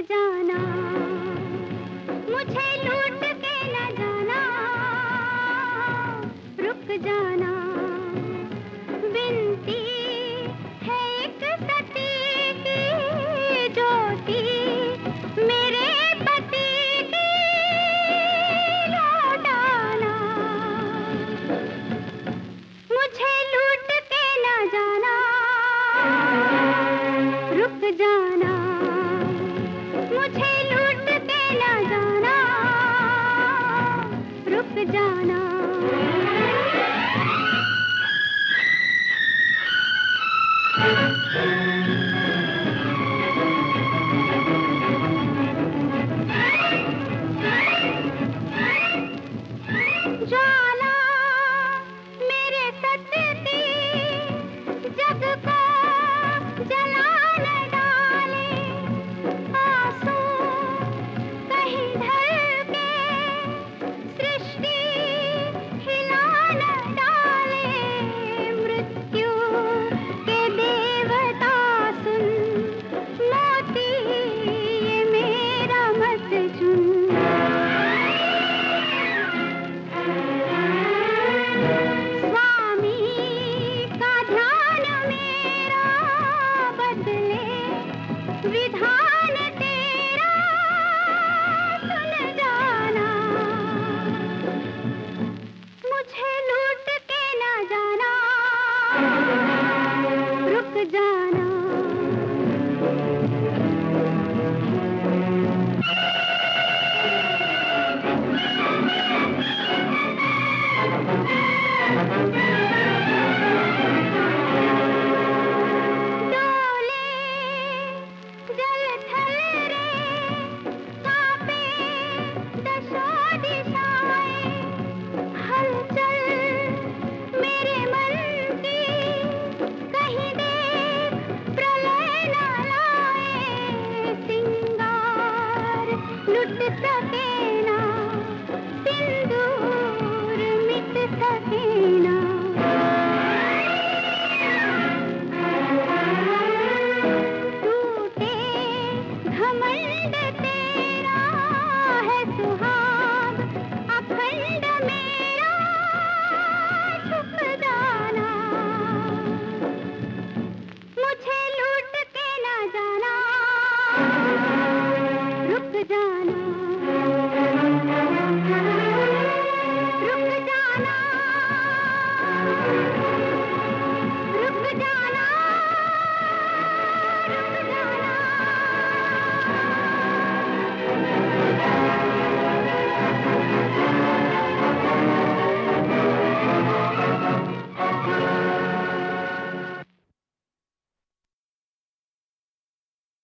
जाना, मुझे लूट के न जाना। रुक जाना बिनती है एक सती की, ज्योति मेरे पति की। लौटाना, मुझे लूट के न जाना। रुक जाना। जाना मेरे सत्य जा फूट सके ना सिंदूर मिट सके ना।